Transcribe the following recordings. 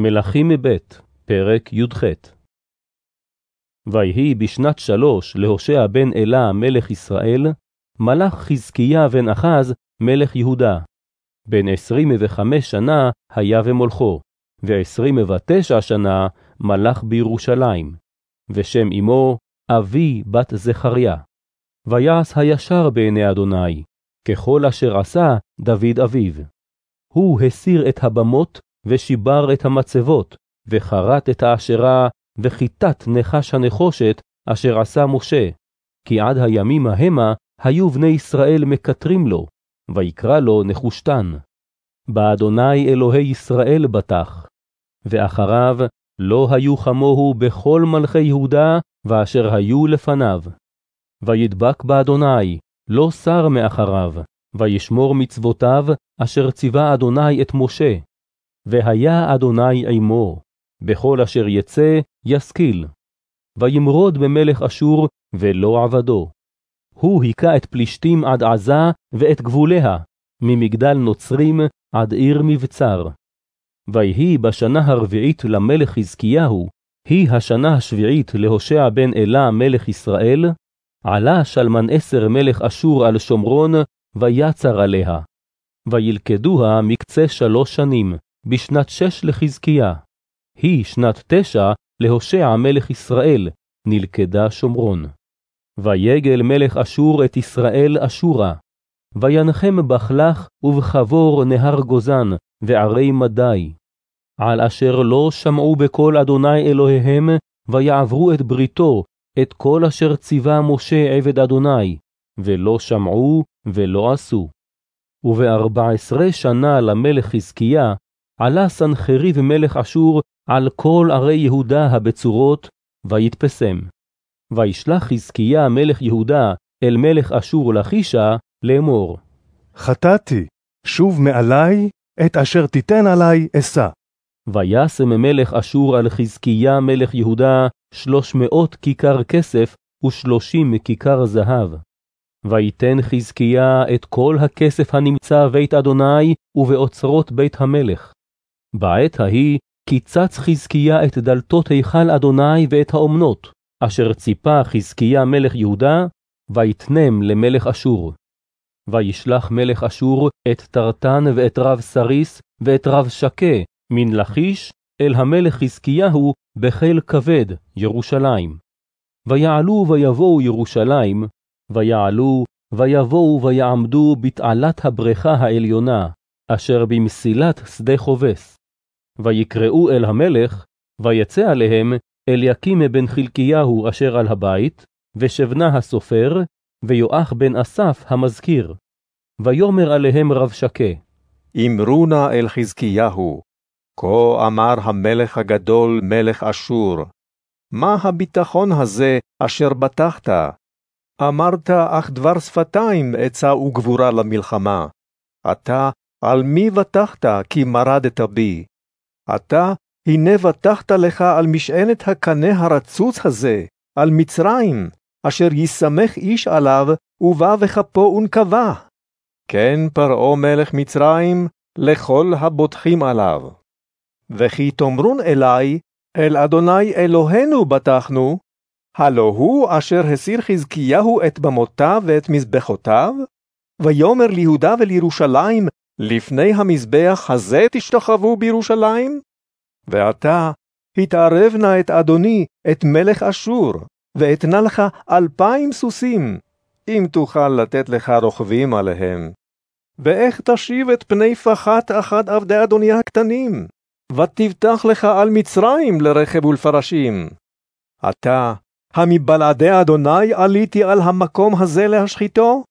מלכים ב', פרק י"ח ויהי בשנת שלוש להושע בן אלה מלך ישראל, מלך חזקיה בן אחז מלך יהודה. בן עשרים וחמש שנה היה ומולכו, ועשרים ותשע שנה מלך בירושלים, ושם אמו אבי בת זכריה. ויעש הישר בעיני אדוני, ככל אשר עשה דוד אביו. הוא הסיר את הבמות ושיבר את המצבות, וחרט את האשרה, וכיתת נחש הנחושת, אשר עשה משה, כי עד הימים ההמה היו בני ישראל מקטרים לו, ויקרא לו נחושתן. באדוני אלוהי ישראל בטח, ואחריו לא היו כמוהו בכל מלכי יהודה, ואשר היו לפניו. וידבק באדוני, לא שר מאחריו, וישמור מצוותיו, אשר ציווה אדוני את משה. והיה אדוני עמו, בכל אשר יצא ישכיל. וימרוד במלך אשור, ולא עבדו. הוא היכה את פלישתים עד עזה ואת גבוליה, ממגדל נוצרים עד עיר מבצר. ויהי בשנה הרביעית למלך חזקיהו, היא השנה השביעית להושע בן אלה מלך ישראל, עלה שלמנעשר מלך אשור על שומרון, ויצר עליה. וילכדוה מקצה שלוש שנים, בשנת שש לחזקיה. היא שנת תשע להושע מלך ישראל, נלכדה שומרון. ויגל מלך אשור את ישראל אשורה. וינחם בחלך ובחבור נהר גוזן, וערי מדי. על אשר לא שמעו בקול אדוני אלוהיהם, ויעברו את בריתו, את כל אשר ציווה משה עבד אדוני, ולא שמעו ולא עשו. ובארבע עשרה שנה למלך חזקיה, עלה סנחריב מלך אשור על כל ערי יהודה הבצורות, ויתפסם. וישלח חזקיה מלך יהודה אל מלך אשור לחישה לאמור. חטאתי, שוב מעלי את אשר תיתן עלי אשא. וישם מלך אשור על חזקיה מלך יהודה שלוש מאות כיכר כסף ושלושים כיכר זהב. ויתן חזקיה את כל הכסף הנמצא בית אדוני ובאוצרות בית המלך. בעת ההיא קיצץ חזקיה את דלתות היכל אדוני ואת האומנות, אשר ציפה חזקיה מלך יהודה, ויתנם למלך אשור. וישלח מלך אשור את טרטן ואת רב סריס ואת רב שקה מן לכיש אל המלך חזקיהו בחיל כבד, ירושלים. ויעלו ויבואו ירושלים, ויעלו ויבואו ויעמדו בתעלת הבריכה העליונה, אשר במסילת שדה חובס. ויקראו אל המלך, ויצא עליהם אליקים בן חלקיהו אשר על הבית, ושבנה הסופר, ויואח בן אסף המזכיר. ויאמר עליהם רב שקה. אמרו נא אל חזקיהו, כה אמר המלך הגדול מלך אשור, מה הביטחון הזה אשר בטחת? אמרת אך דבר שפתיים עצה וגבורה למלחמה. אתה, על מי בטחת כי מרדת בי? אתה, הנה בטחת לך על משענת הקנה הרצוץ הזה, על מצרים, אשר ישמח איש עליו, ובא וכפו ונקבה. כן פרעה מלך מצרים, לכל הבוטחים עליו. וכי תאמרון אלי, אל אדוני אלוהינו בטחנו, הלא הוא אשר הסיר חזקיהו את במותיו ואת מזבחותיו? ויאמר ליהודה ולירושלים, לפני המזבח הזה תשתחוו בירושלים? ועתה, התערב נא את אדוני, את מלך אשור, ואתנה לך אלפיים סוסים, אם תוכל לתת לך רוכבים עליהם. ואיך תשיב את פני פחת אחד עבדי אדוני הקטנים? ותבטח לך על מצרים לרכב ולפרשים. אתה, המבלעדי אדוני עליתי על המקום הזה להשחיתו?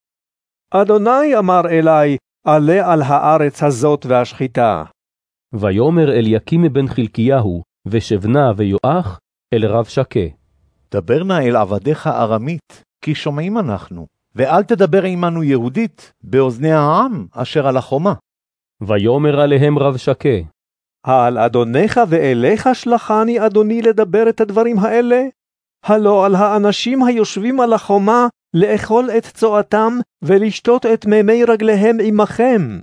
אדוני אמר אלי, עלה על הארץ הזאת והשחיתה. ויאמר אליקים בן חלקיהו, ושבנה ויואח, אל רב שקה. דבר נא אל עבדיך ארמית, כי שומעים אנחנו, ואל תדבר עמנו יהודית, באוזני העם אשר על החומה. ויאמר עליהם רב שקה. על אדונך ואליך שלחני אדוני לדבר את הדברים האלה? הלא על האנשים היושבים על החומה לאכול את צואתם ולשתות את מימי רגליהם עמכם.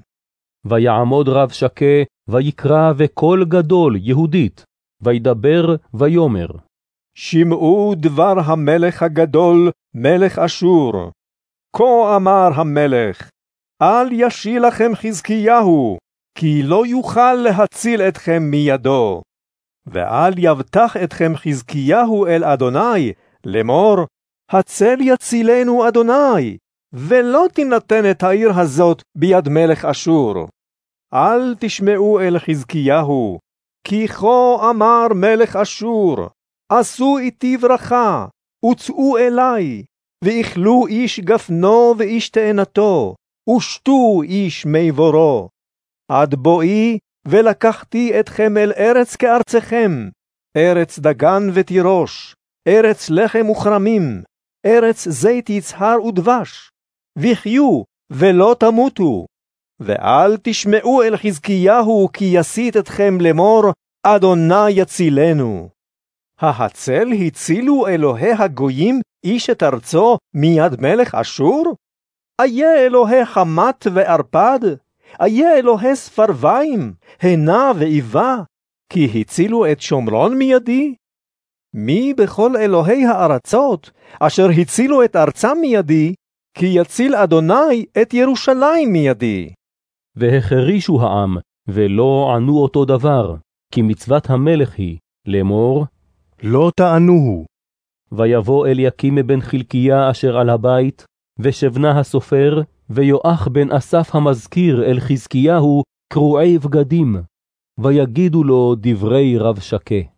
ויעמוד רב שקה, ויקרא וקול גדול יהודית, וידבר ויאמר. שמעו דבר המלך הגדול, מלך אשור. כה אמר המלך, אל ישיל לכם חזקיהו, כי לא יוכל להציל אתכם מידו. ואל יבטח אתכם חזקיהו אל אדוני, לאמור, הצל יצילנו אדוני, ולא תינתן את העיר הזאת ביד מלך אשור. אל תשמעו אל חזקיהו, כי כה אמר מלך אשור, עשו איתי ברכה, וצאו אלי, ואכלו איש גפנו ואיש תאנתו, ושתו איש מי. עד בואי, ולקחתי אתכם אל ארץ כארצכם, ארץ דגן ותירוש, ארץ לחם וכרמים, ארץ זית יצהר ודבש, וחיו ולא תמותו. ואל תשמעו אל חזקיהו כי יסית אתכם לאמור, אדוני יצילנו. ההצל הצילו אלוהי הגויים איש את ארצו מיד מלך אשור? איה אלוהי חמת וערפד? איה אלוהי ספרביים, הנה ואיבה, כי הצילו את שומרון מידי? מי בכל אלוהי הארצות, אשר הצילו את ארצם מידי, כי יציל אדוני את ירושלים מידי. והחרישו העם, ולא ענו אותו דבר, כי מצוות המלך היא, לאמור, לא תענוהו. ויבוא אליקים בן חלקיה אשר על הבית, ושבנה הסופר, ויואח בן אסף המזכיר אל חזקיהו, קרועי בגדים, ויגידו לו דברי רב שקה.